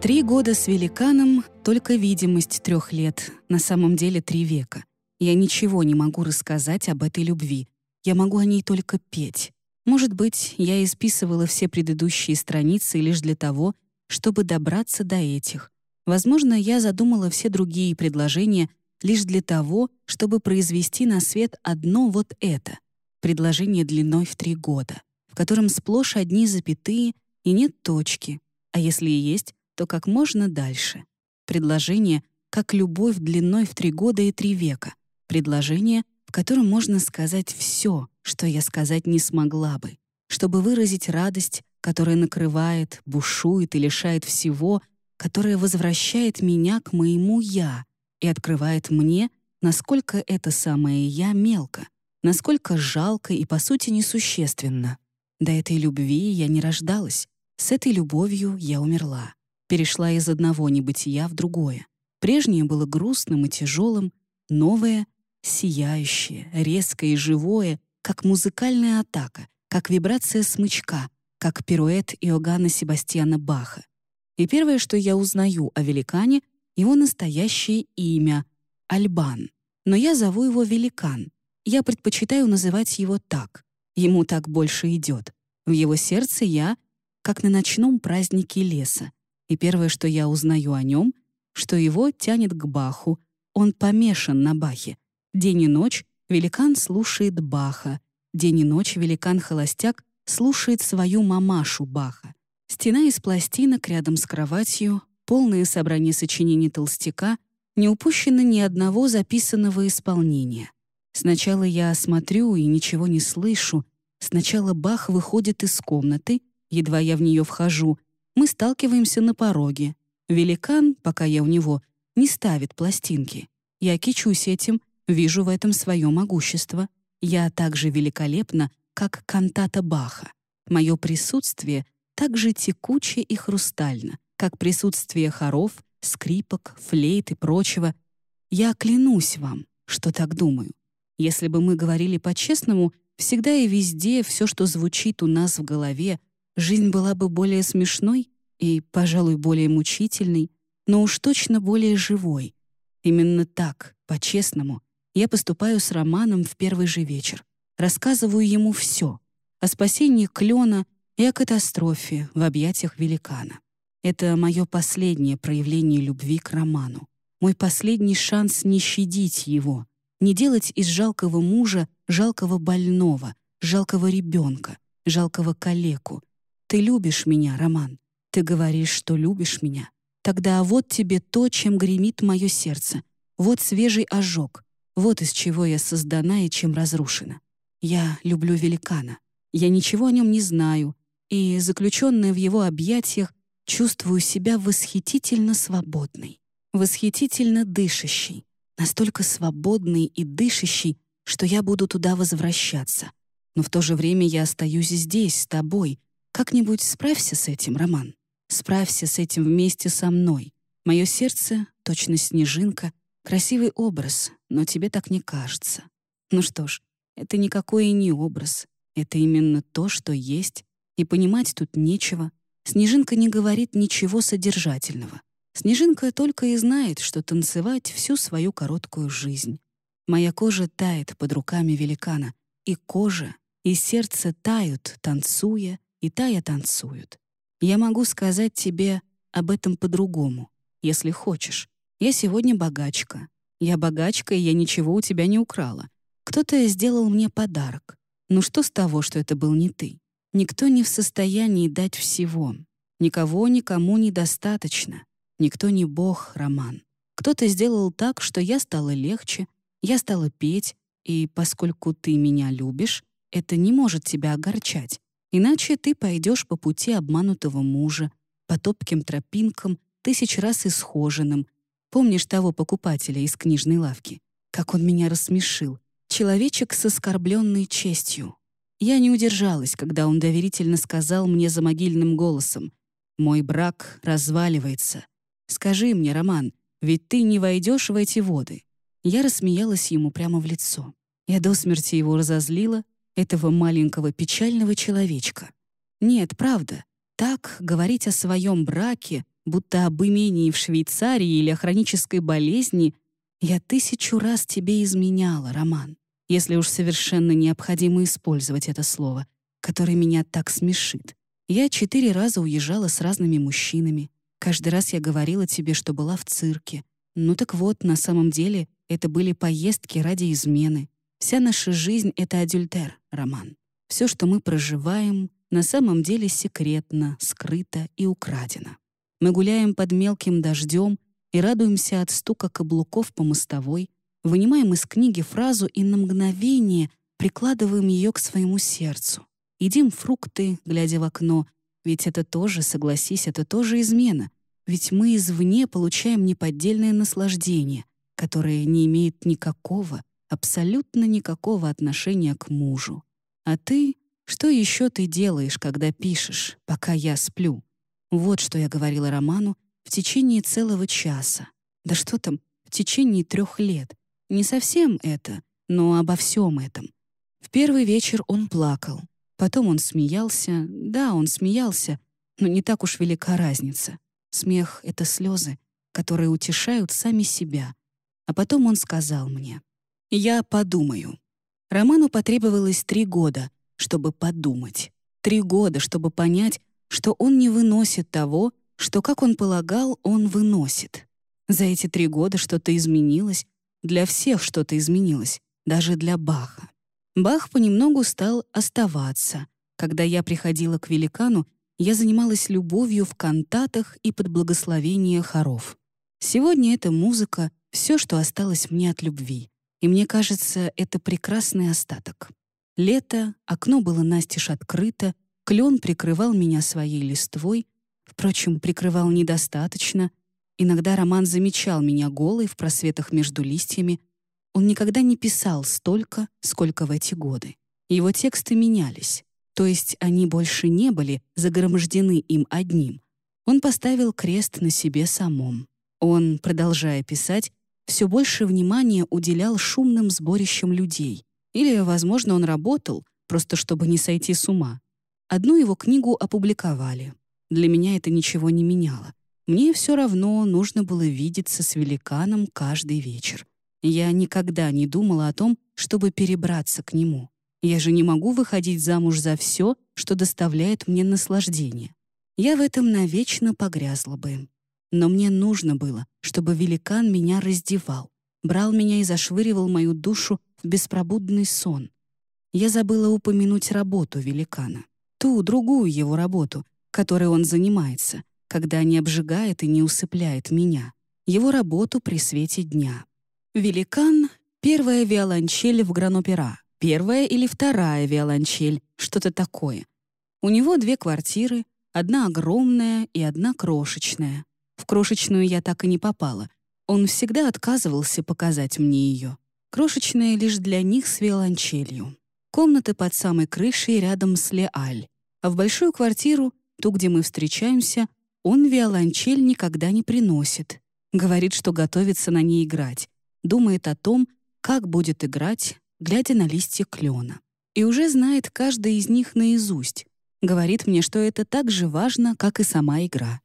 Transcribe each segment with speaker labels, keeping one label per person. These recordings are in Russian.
Speaker 1: Три года с великаном — только видимость трех лет, на самом деле три века. Я ничего не могу рассказать об этой любви. Я могу о ней только петь. Может быть, я исписывала все предыдущие страницы лишь для того, чтобы добраться до этих. Возможно, я задумала все другие предложения лишь для того, чтобы произвести на свет одно вот это — предложение длиной в три года, в котором сплошь одни запятые и нет точки, а если и есть, то как можно дальше. Предложение, как любовь длиной в три года и три века. Предложение, в котором можно сказать все, что я сказать не смогла бы, чтобы выразить радость, которая накрывает, бушует и лишает всего, которая возвращает меня к моему «я» и открывает мне, насколько это самое «я» мелко, насколько жалко и, по сути, несущественно. До этой любви я не рождалась, с этой любовью я умерла перешла из одного небытия в другое. Прежнее было грустным и тяжелым, новое — сияющее, резкое и живое, как музыкальная атака, как вибрация смычка, как пируэт Иоганна Себастьяна Баха. И первое, что я узнаю о великане, его настоящее имя — Альбан. Но я зову его Великан. Я предпочитаю называть его так. Ему так больше идет. В его сердце я — как на ночном празднике леса, и первое, что я узнаю о нем, что его тянет к Баху, он помешан на Бахе. День и ночь великан слушает Баха, день и ночь великан-холостяк слушает свою мамашу Баха. Стена из пластинок рядом с кроватью, полное собрание сочинений толстяка, не упущено ни одного записанного исполнения. Сначала я смотрю и ничего не слышу. Сначала Бах выходит из комнаты, едва я в нее вхожу, мы сталкиваемся на пороге. Великан, пока я у него, не ставит пластинки. Я кичусь этим, вижу в этом свое могущество. Я так же великолепна, как кантата Баха. Мое присутствие так же текуче и хрустально, как присутствие хоров, скрипок, флейт и прочего. Я клянусь вам, что так думаю. Если бы мы говорили по-честному, всегда и везде все, что звучит у нас в голове, жизнь была бы более смешной и, пожалуй, более мучительной, но уж точно более живой. Именно так, по-честному, я поступаю с Романом в первый же вечер. Рассказываю ему все о спасении Клена и о катастрофе в объятиях великана. Это мое последнее проявление любви к Роману. Мой последний шанс не щадить его, не делать из жалкого мужа жалкого больного, жалкого ребенка, жалкого калеку, ты любишь меня, Роман. Ты говоришь, что любишь меня. Тогда вот тебе то, чем гремит мое сердце. Вот свежий ожог. Вот из чего я создана и чем разрушена. Я люблю великана. Я ничего о нем не знаю, и, заключенная в его объятиях, чувствую себя восхитительно свободной, восхитительно дышащей, настолько свободной и дышащей, что я буду туда возвращаться. Но в то же время я остаюсь здесь, с тобой, как-нибудь справься с этим, Роман. Справься с этим вместе со мной. Мое сердце — точно снежинка, красивый образ, но тебе так не кажется. Ну что ж, это никакой не образ. Это именно то, что есть, и понимать тут нечего. Снежинка не говорит ничего содержательного. Снежинка только и знает, что танцевать всю свою короткую жизнь. Моя кожа тает под руками великана, и кожа, и сердце тают, танцуя, и тая танцуют. Я могу сказать тебе об этом по-другому, если хочешь. Я сегодня богачка. Я богачка, и я ничего у тебя не украла. Кто-то сделал мне подарок. Ну что с того, что это был не ты? Никто не в состоянии дать всего. Никого никому недостаточно. Никто не бог, Роман. Кто-то сделал так, что я стала легче, я стала петь, и поскольку ты меня любишь, это не может тебя огорчать. Иначе ты пойдешь по пути обманутого мужа, по топким тропинкам, тысяч раз исхоженным. Помнишь того покупателя из книжной лавки? Как он меня рассмешил. Человечек с оскорбленной честью. Я не удержалась, когда он доверительно сказал мне за могильным голосом. «Мой брак разваливается. Скажи мне, Роман, ведь ты не войдешь в эти воды». Я рассмеялась ему прямо в лицо. Я до смерти его разозлила, этого маленького печального человечка. Нет, правда, так говорить о своем браке, будто об имении в Швейцарии или о хронической болезни, я тысячу раз тебе изменяла, Роман, если уж совершенно необходимо использовать это слово, которое меня так смешит. Я четыре раза уезжала с разными мужчинами. Каждый раз я говорила тебе, что была в цирке. Ну так вот, на самом деле, это были поездки ради измены. Вся наша жизнь — это адюльтер, Роман. Все, что мы проживаем, на самом деле секретно, скрыто и украдено. Мы гуляем под мелким дождем и радуемся от стука каблуков по мостовой, вынимаем из книги фразу и на мгновение прикладываем ее к своему сердцу. Едим фрукты, глядя в окно, ведь это тоже, согласись, это тоже измена. Ведь мы извне получаем неподдельное наслаждение, которое не имеет никакого, абсолютно никакого отношения к мужу. А ты, что еще ты делаешь, когда пишешь, пока я сплю? Вот что я говорила Роману в течение целого часа. Да что там, в течение трех лет. Не совсем это, но обо всем этом. В первый вечер он плакал. Потом он смеялся. Да, он смеялся, но не так уж велика разница. Смех — это слезы, которые утешают сами себя. А потом он сказал мне, «Я подумаю». Роману потребовалось три года, чтобы подумать. Три года, чтобы понять, что он не выносит того, что, как он полагал, он выносит. За эти три года что-то изменилось, для всех что-то изменилось, даже для Баха. Бах понемногу стал оставаться. Когда я приходила к великану, я занималась любовью в кантатах и под благословение хоров. Сегодня эта музыка — все, что осталось мне от любви. И мне кажется, это прекрасный остаток. Лето, окно было настежь открыто, клен прикрывал меня своей листвой, впрочем, прикрывал недостаточно. Иногда Роман замечал меня голой в просветах между листьями. Он никогда не писал столько, сколько в эти годы. Его тексты менялись, то есть они больше не были загромождены им одним. Он поставил крест на себе самом. Он, продолжая писать, все больше внимания уделял шумным сборищам людей, или, возможно, он работал, просто чтобы не сойти с ума. Одну его книгу опубликовали. Для меня это ничего не меняло. Мне все равно нужно было видеться с великаном каждый вечер. Я никогда не думала о том, чтобы перебраться к нему. Я же не могу выходить замуж за все, что доставляет мне наслаждение. Я в этом навечно погрязла бы. Но мне нужно было, чтобы великан меня раздевал, брал меня и зашвыривал мою душу в беспробудный сон. Я забыла упомянуть работу великана. Ту, другую его работу, которой он занимается, когда не обжигает и не усыпляет меня. Его работу при свете дня. Великан — первая виолончель в гранопера, первая или вторая виолончель, что-то такое. У него две квартиры, одна огромная и одна крошечная. В крошечную я так и не попала. Он всегда отказывался показать мне ее крошечная лишь для них с виолончелью. Комнаты под самой крышей рядом с Леаль. А в большую квартиру, ту, где мы встречаемся, он виолончель никогда не приносит. Говорит, что готовится на ней играть. Думает о том, как будет играть, глядя на листья клена. И уже знает каждый из них наизусть. Говорит мне, что это так же важно, как и сама игра.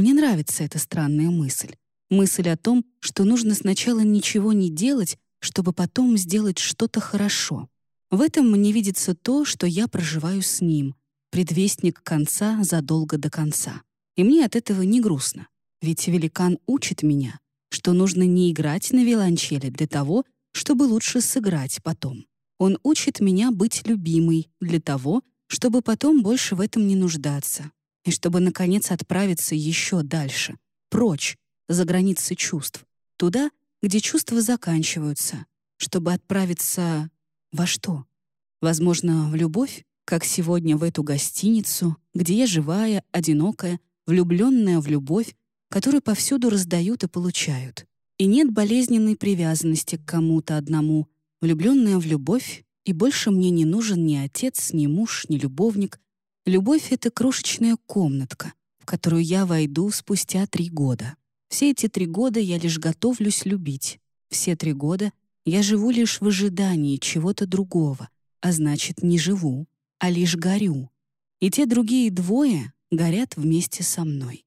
Speaker 1: Мне нравится эта странная мысль. Мысль о том, что нужно сначала ничего не делать, чтобы потом сделать что-то хорошо. В этом мне видится то, что я проживаю с ним, предвестник конца задолго до конца. И мне от этого не грустно, ведь великан учит меня, что нужно не играть на виолончели для того, чтобы лучше сыграть потом. Он учит меня быть любимой для того, чтобы потом больше в этом не нуждаться, и чтобы, наконец, отправиться еще дальше, прочь, за границы чувств, туда, где чувства заканчиваются, чтобы отправиться во что? Возможно, в любовь, как сегодня в эту гостиницу, где я живая, одинокая, влюбленная в любовь, которую повсюду раздают и получают. И нет болезненной привязанности к кому-то одному, влюбленная в любовь, и больше мне не нужен ни отец, ни муж, ни любовник. Любовь — это крошечная комнатка, в которую я войду спустя три года. Все эти три года я лишь готовлюсь любить. Все три года я живу лишь в ожидании чего-то другого, а значит, не живу, а лишь горю. И те другие двое горят вместе со мной.